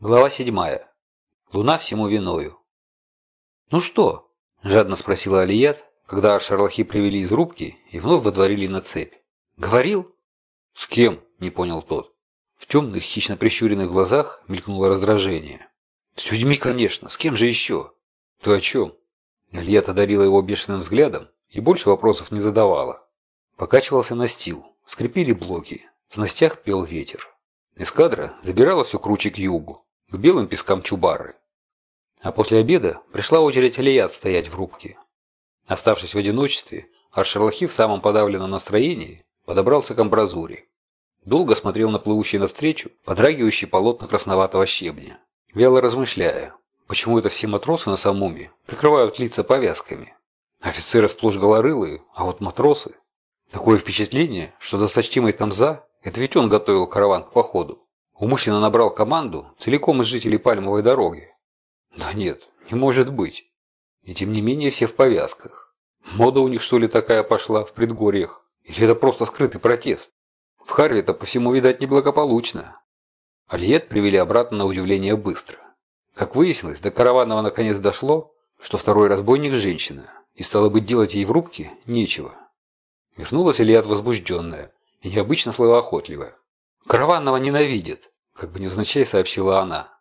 Глава седьмая. Луна всему виною. «Ну что?» – жадно спросила Алият, когда шарлахи привели из рубки и вновь водворили на цепь. «Говорил?» «С кем?» – не понял тот. В темных, хищно прищуренных глазах мелькнуло раздражение. «С людьми, конечно. С кем же еще?» «Ты о чем?» Алият одарила его бешеным взглядом и больше вопросов не задавала. Покачивался настил, скрипели блоки, в снастях пел ветер. Эскадра забирала все круче к югу, к белым пескам Чубары. А после обеда пришла очередь Алият стоять в рубке. Оставшись в одиночестве, Аршерлахи в самом подавленном настроении подобрался к амбразуре. Долго смотрел на плывущие навстречу подрагивающие полотна красноватого щебня, вяло размышляя, почему это все матросы на самуме прикрывают лица повязками. Офицеры сплошь голорылые, а вот матросы... Такое впечатление, что досточтимый Тамза – это ведь он готовил караван к походу. Умышленно набрал команду целиком из жителей Пальмовой дороги. Да нет, не может быть. И тем не менее все в повязках. Мода у них что ли такая пошла в предгорьях? Или это просто скрытый протест? В Харве-то по всему, видать, неблагополучно. Альет привели обратно на удивление быстро. Как выяснилось, до Караванова наконец дошло, что второй разбойник – женщина, и стало быть делать ей в рубке нечего. Вернулась Ильят возбужденная и необычно словоохотливая. Караванного ненавидит, как бы невзначай сообщила она.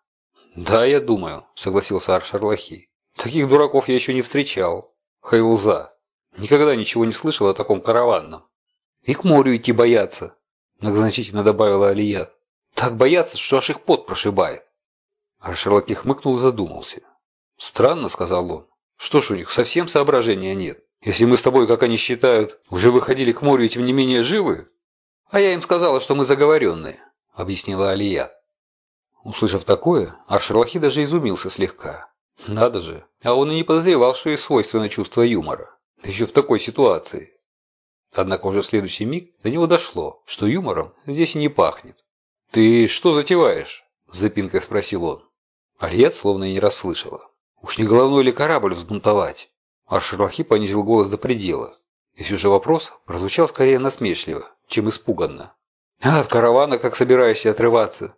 Да, я думаю, согласился Аршарлахи. Таких дураков я еще не встречал. Хайлза. Никогда ничего не слышал о таком караванном. И к морю идти боятся, многозначительно добавила Алият. Так боятся, что аж их пот прошибает. Аршерлаки хмыкнул и задумался. «Странно», — сказал он. «Что ж у них, совсем соображения нет? Если мы с тобой, как они считают, уже выходили к морю и тем не менее живы, «А я им сказала, что мы заговоренные», — объяснила Алия. Услышав такое, Аршерлахи даже изумился слегка. Надо же, а он и не подозревал, что ей свойственно чувство юмора. Еще в такой ситуации. Однако уже в следующий миг до него дошло, что юмором здесь и не пахнет. «Ты что затеваешь?» – с запинкой спросил он. Альет словно и не расслышала. «Уж не головной ли корабль взбунтовать?» Аршерлахи понизил голос до предела. И все же вопрос прозвучал скорее насмешливо, чем испуганно. «А от каравана как собираешься отрываться?»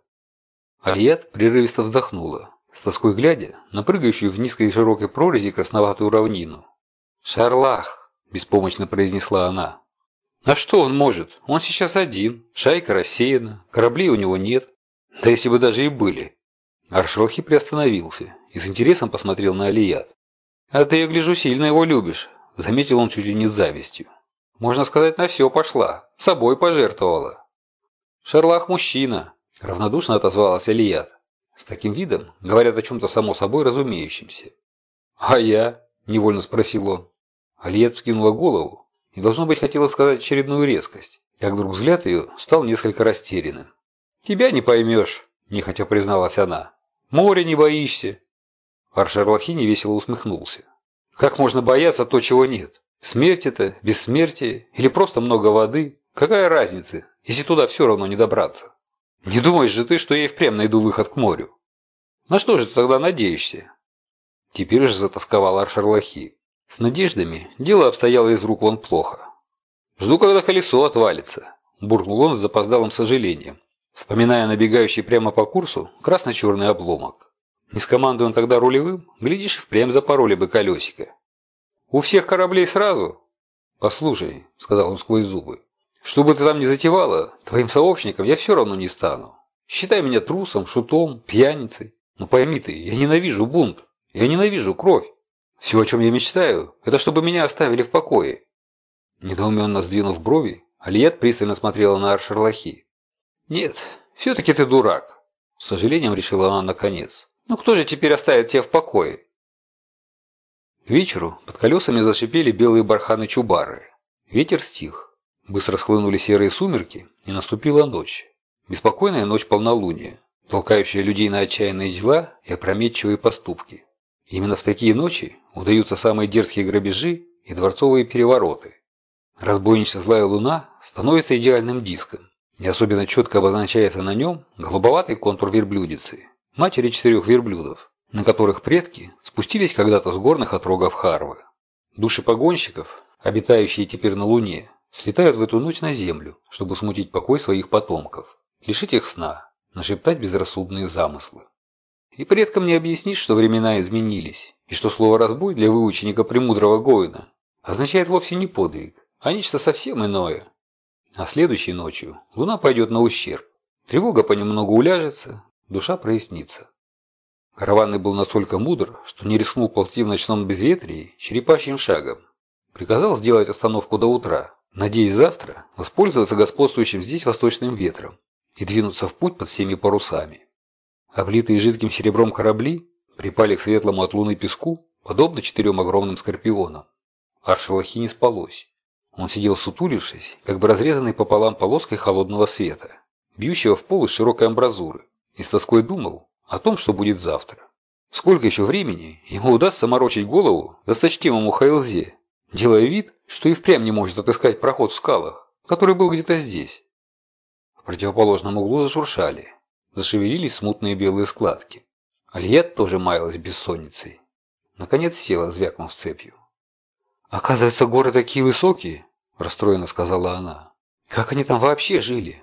Альет прерывисто вздохнула, с тоской глядя на прыгающую в низкой широкой прорези красноватую равнину. «Шарлах!» – беспомощно произнесла она. «А что он может? Он сейчас один, шайка рассеяна, кораблей у него нет. Да если бы даже и были». Аршалхи приостановился и с интересом посмотрел на Алият. «А ты, я гляжу, сильно его любишь. Заметил он чуть ли не с завистью. Можно сказать, на все пошла. Собой пожертвовала. Шерлах мужчина, равнодушно отозвалась Алият. С таким видом говорят о чем-то само собой разумеющемся. А я? Невольно спросил он. Алият вскинула голову и, должно быть, хотела сказать очередную резкость, как вдруг взгляд ее стал несколько растерянным. «Тебя не поймешь», – нехотя призналась она. «Море не боишься». Аршерлахи невесело усмехнулся. Как можно бояться то, чего нет? Смерть это, бессмертие или просто много воды? Какая разница, если туда все равно не добраться? Не думаешь же ты, что я и впрямь найду выход к морю? На что же ты тогда надеешься? Теперь же затасковал Аршарлахи. С надеждами дело обстояло из рук вон плохо. Жду, когда колесо отвалится, буркнул он с запоздалым сожалением, вспоминая набегающий прямо по курсу красно-черный обломок. Не скомандуй он тогда рулевым, глядишь, и впрямь запороли бы колесико. У всех кораблей сразу? Послушай, сказал он сквозь зубы, что бы ты там ни затевала, твоим сообщником я все равно не стану. Считай меня трусом, шутом, пьяницей. Но пойми ты, я ненавижу бунт. Я ненавижу кровь. Все, о чем я мечтаю, это чтобы меня оставили в покое. Недоуменно сдвинув брови, Алиет пристально смотрела на Аршерлахи. «Нет, все-таки ты дурак», – с сожалением решила она наконец. Ну кто же теперь оставит тебя в покое? К вечеру под колесами зашипели белые барханы Чубары. Ветер стих. Быстро схлынули серые сумерки, и наступила ночь. Беспокойная ночь полнолуния, толкающая людей на отчаянные дела и опрометчивые поступки. Именно в такие ночи удаются самые дерзкие грабежи и дворцовые перевороты. Разбойничья злая луна становится идеальным диском, и особенно четко обозначается на нем голубоватый контур верблюдицы, матери четырех верблюдов, на которых предки спустились когда-то с горных отрогов Харвы. Души погонщиков, обитающие теперь на Луне, слетают в эту ночь на Землю, чтобы смутить покой своих потомков, лишить их сна, нашептать безрассудные замыслы. И предкам не объяснишь, что времена изменились, и что слово «разбой» для выученика премудрого Гоина означает вовсе не подвиг, а нечто совсем иное. А следующей ночью луна пойдет на ущерб. Тревога понемногу уляжется, душа прояснится. Караванный был настолько мудр, что не рискнул ползти в ночном безветрии черепашьим шагом. Приказал сделать остановку до утра, надеясь завтра воспользоваться господствующим здесь восточным ветром и двинуться в путь под всеми парусами. Облитые жидким серебром корабли припали к светлому от луны песку, подобно четырем огромным скорпионам. Аршалахи не спалось. Он сидел сутулившись, как бы разрезанный пополам полоской холодного света, бьющего в пол из широкой амбразуры, и с тоской думал о том, что будет завтра. Сколько еще времени ему удастся морочить голову досточтимому Хайлзе, делая вид, что и впрямь не может отыскать проход в скалах, который был где-то здесь. В противоположном углу зашуршали, зашевелились смутные белые складки. Алиет тоже маялась бессонницей. Наконец села, звякнув цепью. «Оказывается, горы такие высокие», – расстроенно сказала она. «Как они там вообще жили?»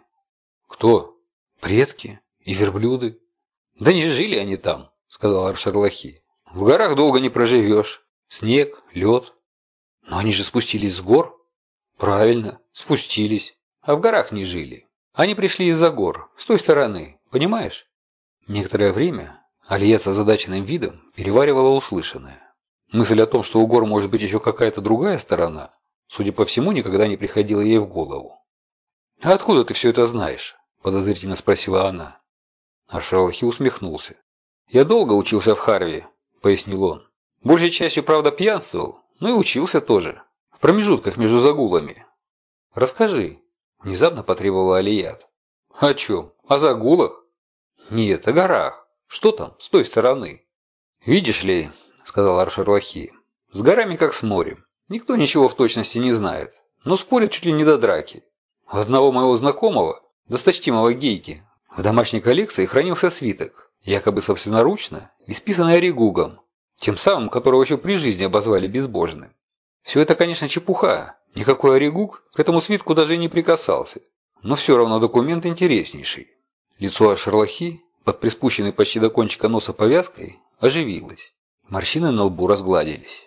«Кто?» «Предки и верблюды». «Да не жили они там», – сказал Аршарлахи. «В горах долго не проживешь. Снег, лед, но они же спустились с гор. Правильно, спустились. А в горах не жили. Они пришли из-за гор, с той стороны, понимаешь? Некоторое время Алия с озадаченным видом переваривала услышанное. Мысль о том, что у гор может быть еще какая-то другая сторона, судя по всему, никогда не приходила ей в голову. «А откуда ты все это знаешь?» – подозрительно спросила она. Аршалахи усмехнулся. «Я долго учился в Харви», – пояснил он. «Большей частью, правда, пьянствовал, ну и учился тоже. В промежутках между загулами. Расскажи. Внезапно потребовала Алият. О чем? О загулах? Нет, о горах. Что там, с той стороны? Видишь ли, сказал Аршерлахи, с горами как с морем. Никто ничего в точности не знает, но спорят чуть ли не до драки. Одного моего знакомого, досточтимого гейки, в домашней коллекции хранился свиток, якобы собственноручно, исписанный Оригугом, тем самым, которого еще при жизни обозвали безбожным. Все это, конечно, чепуха. Никакой Оригук к этому свитку даже не прикасался. Но все равно документ интереснейший. Лицо Шерлахи, под приспущенной почти до кончика носа повязкой, оживилось. Морщины на лбу разгладились.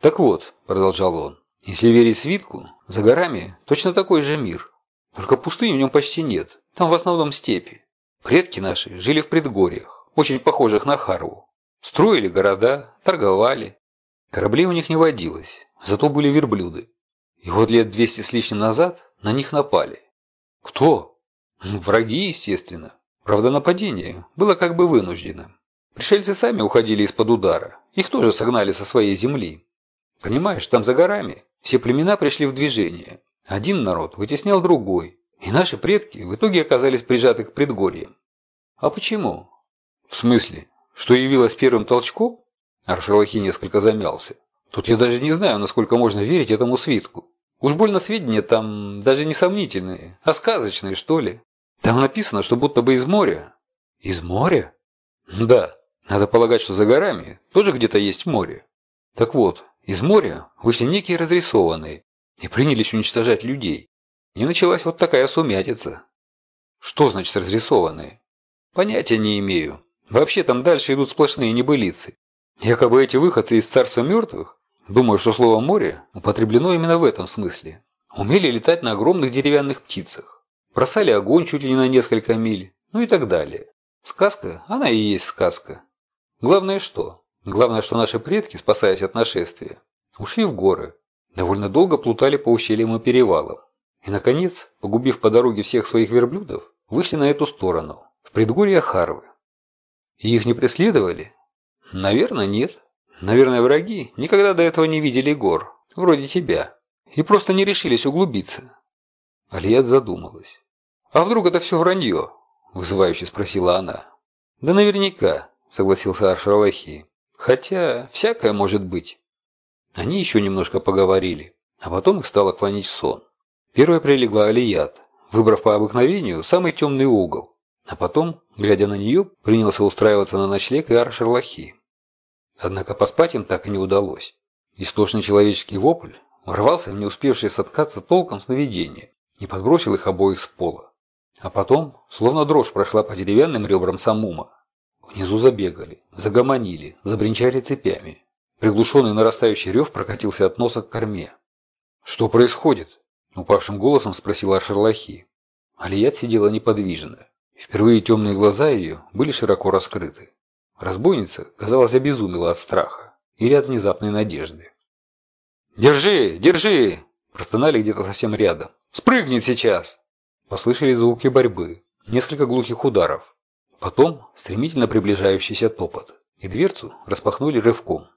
«Так вот», — продолжал он, — «если верить свитку, за горами точно такой же мир. Только пустыни в нем почти нет. Там в основном степи. Предки наши жили в предгорьях, очень похожих на Харву. Строили города, торговали. Кораблей у них не водилось, зато были верблюды. И вот лет двести с лишним назад на них напали. Кто? Ну, враги, естественно. Правда, нападение было как бы вынужденным. Пришельцы сами уходили из-под удара. Их тоже согнали со своей земли. Понимаешь, там за горами все племена пришли в движение. Один народ вытеснял другой. И наши предки в итоге оказались прижаты к предгорьям. А почему? В смысле? Что явилось первым толчком? Аршалахи несколько замялся. Тут я даже не знаю, насколько можно верить этому свитку. Уж больно сведения там даже не сомнительные, а сказочные, что ли. Там написано, что будто бы из моря. Из моря? Да, надо полагать, что за горами тоже где-то есть море. Так вот, из моря вышли некие разрисованные и принялись уничтожать людей. И началась вот такая сумятица. Что значит разрисованные? Понятия не имею. Вообще там дальше идут сплошные небылицы. Якобы эти выходцы из царства мертвых, думаю, что слово «море» употреблено именно в этом смысле, умели летать на огромных деревянных птицах, бросали огонь чуть ли не на несколько миль, ну и так далее. Сказка, она и есть сказка. Главное что? Главное, что наши предки, спасаясь от нашествия, ушли в горы, довольно долго плутали по ущельям и перевалам. И, наконец, погубив по дороге всех своих верблюдов, вышли на эту сторону, в предгорье Харвы. И их не преследовали? Наверное, нет. Наверное, враги никогда до этого не видели гор, вроде тебя, и просто не решились углубиться. Алият задумалась. «А вдруг это все вранье?» – вызывающе спросила она. «Да наверняка», – согласился Аршалахи. «Хотя всякое может быть». Они еще немножко поговорили, а потом их стало клонить в сон. Первая прилегла Алият, выбрав по обыкновению самый темный угол, а потом, глядя на нее, принялся устраиваться на ночлег и аршерлахи. Однако поспать им так и не удалось. Истошный человеческий вопль ворвался в не успевшие соткаться толком сновидения и подбросил их обоих с пола. А потом, словно дрожь прошла по деревянным ребрам Самума, Внизу забегали, загомонили, забринчали цепями. Приглушенный нарастающий рев прокатился от носа к корме. «Что происходит?» – упавшим голосом спросила Аршерлахи. Алият сидела неподвижно. Впервые темные глаза ее были широко раскрыты. Разбойница, казалось, обезумела от страха или от внезапной надежды. «Держи! Держи!» – простонали где-то совсем рядом. «Спрыгнет сейчас!» Послышались звуки борьбы, несколько глухих ударов. Потом стремительно приближающийся топот, и дверцу распахнули рывком.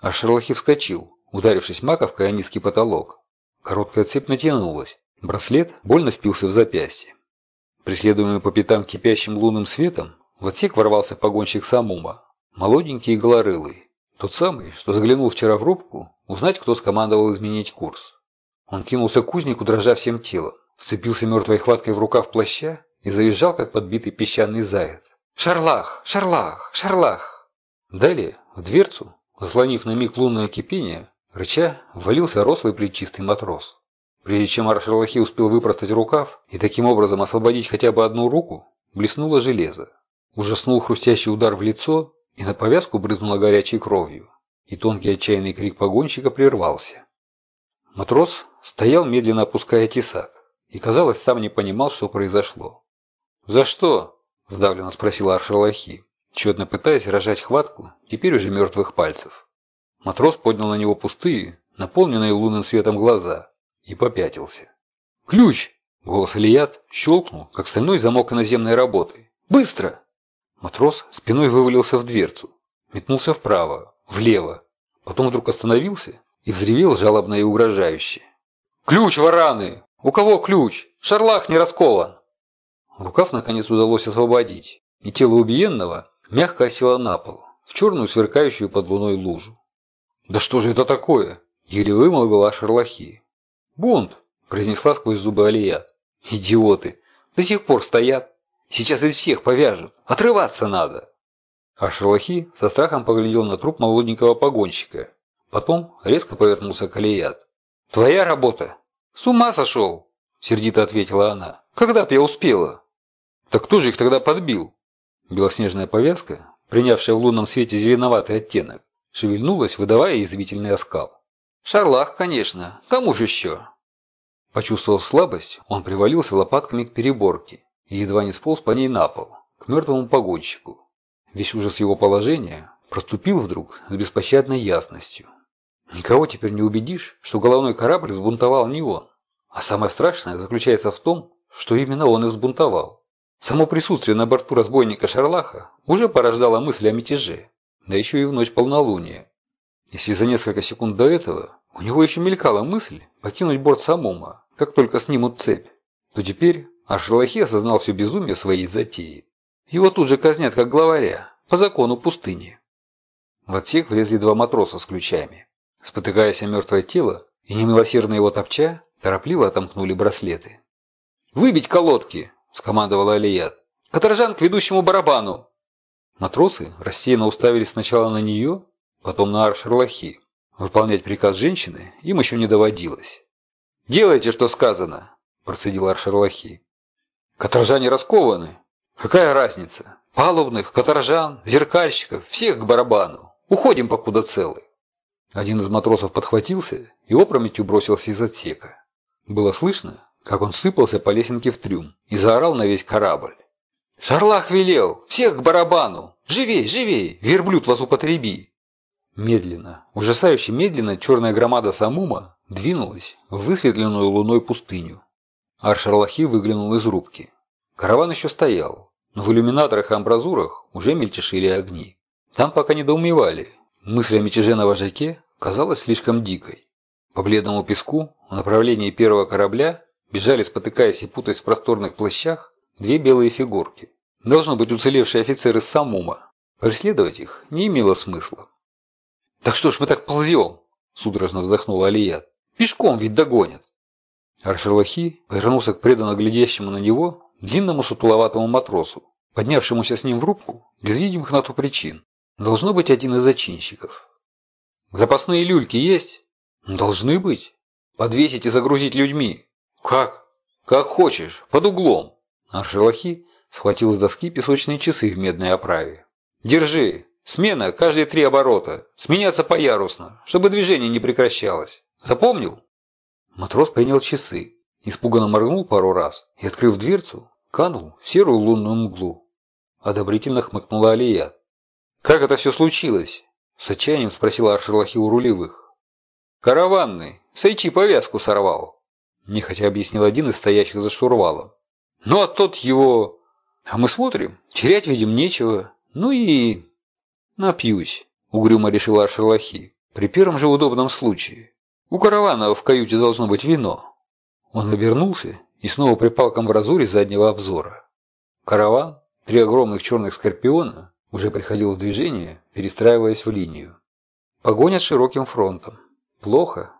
А Шерлахи вскочил, ударившись маковкой о низкий потолок. Короткая цепь натянулась, браслет больно впился в запястье. Преследуемый по пятам кипящим лунным светом, в отсек ворвался погонщик Самума, молоденький и голорылый, тот самый, что заглянул вчера в рубку, узнать, кто скомандовал изменить курс. Он кинулся к кузнику, дрожа всем телом, вцепился мертвой хваткой в рукав плаща и завизжал, как подбитый песчаный заяц. «Шарлах! Шарлах! Шарлах!» Далее, в дверцу, заслонив на миг лунное кипение, рыча, ввалился рослый плечистый матрос. Прежде чем Аршерлахи успел выпростать рукав и таким образом освободить хотя бы одну руку, блеснуло железо. Ужаснул хрустящий удар в лицо, и на повязку брызнуло горячей кровью, и тонкий отчаянный крик погонщика прервался. Матрос стоял, медленно опуская тесак, и, казалось, сам не понимал, что произошло. «За что?» – сдавленно спросила Аршалахи, тщетно пытаясь рожать хватку теперь уже мертвых пальцев. Матрос поднял на него пустые, наполненные лунным светом глаза, и попятился. «Ключ!» – голос Ильят щелкнул, как стальной замок иноземной работы. «Быстро!» Матрос спиной вывалился в дверцу, метнулся вправо, влево, потом вдруг остановился и взревел жалобно и угрожающе. «Ключ, вараны! У кого ключ? Шарлах не раскован!» Рукав наконец удалось освободить, и тело убиенного мягко осело на пол, в черную сверкающую под луной лужу. «Да что же это такое?» – еле вымолвила Шарлахи. «Бунт!» – произнесла сквозь зубы Алия. «Идиоты! До сих пор стоят! Сейчас из всех повяжут! Отрываться надо!» А Шерлахи со страхом поглядел на труп молоденького погонщика. Потом резко повернулся к Алият. «Твоя работа!» «С ума сошел!» – сердито ответила она. «Когда б я успела?» Так кто же их тогда подбил? Белоснежная повязка, принявшая в лунном свете зеленоватый оттенок, шевельнулась, выдавая извительный оскал. Шарлах, конечно. Кому же еще? Почувствовав слабость, он привалился лопатками к переборке и едва не сполз по ней на пол, к мертвому погонщику. Весь ужас его положения проступил вдруг с беспощадной ясностью. Никого теперь не убедишь, что головной корабль взбунтовал не он. А самое страшное заключается в том, что именно он и взбунтовал. Само присутствие на борту разбойника Шарлаха уже порождало мысль о мятеже, да еще и в ночь полнолуния. Если за несколько секунд до этого у него еще мелькала мысль покинуть борт самому, как только снимут цепь, то теперь Аршалахи осознал все безумие своей затеи. Его тут же казнят как главаря, по закону пустыни. В отсек влезли два матроса с ключами. Спотыкаясь о мертвое тело и немилосердно его топча, торопливо отомкнули браслеты. «Выбить колодки!» – скомандовала Алият. «Каторжан к ведущему барабану!» Матросы рассеянно уставились сначала на нее, потом на Аршерлахи. Выполнять приказ женщины им еще не доводилось. «Делайте, что сказано!» – процедил Аршерлахи. «Каторжане раскованы. Какая разница? Палубных, каторжан, зеркальщиков, всех к барабану. Уходим, покуда целы». Один из матросов подхватился и опрометью бросился из отсека. Было слышно, как он сыпался по лесенке в трюм и заорал на весь корабль. «Шарлах велел! Всех к барабану! Живей, живей! Верблюд вас употреби!» Медленно, ужасающе медленно черная громада Самума двинулась в высветленную луной пустыню. Аршарлахи выглянул из рубки. Караван еще стоял, но в иллюминаторах и амбразурах уже мельтешили огни. Там пока недоумевали. Мысль о мятеже на вожаке казалась слишком дикой. По бледному песку в направлении первого корабля Бежали, спотыкаясь и путаясь в просторных плащах, две белые фигурки. Должно быть уцелевшие офицеры Самума. Преследовать их не имело смысла. «Так что ж мы так ползем?» – судорожно вздохнул Алият. «Пешком ведь догонят». Аршерлахи повернулся к преданно глядящему на него длинному сутуловатому матросу, поднявшемуся с ним в рубку, без видимых на то причин. Должно быть один из зачинщиков. «Запасные люльки есть?» «Должны быть. Подвесить и загрузить людьми. «Как? Как хочешь, под углом!» Аршелахи схватил с доски песочные часы в медной оправе. Держи. Смена каждые три оборота. Сменяться поярусно, чтобы движение не прекращалось. Запомнил?» Матрос принял часы, испуганно моргнул пару раз и, открыв дверцу, канул в серую лунную мглу. Одобрительно хмыкнула Алия. «Как это все случилось?» С отчаянием спросила Аршерлахи у рулевых. «Караванный. Сайчи повязку сорвал», – нехотя объяснил один из стоящих за штурвалом. «Ну а тот его...» «А мы смотрим. Терять, видим, нечего. Ну и...» «Напьюсь», – угрюмо решила Аршерлахи. «При первом же удобном случае. У каравана в каюте должно быть вино». Он обернулся и снова припал к амбразуре заднего обзора. Караван, три огромных черных скорпиона, уже приходил в движение, перестраиваясь в линию. Погоня широким фронтом. Плохо,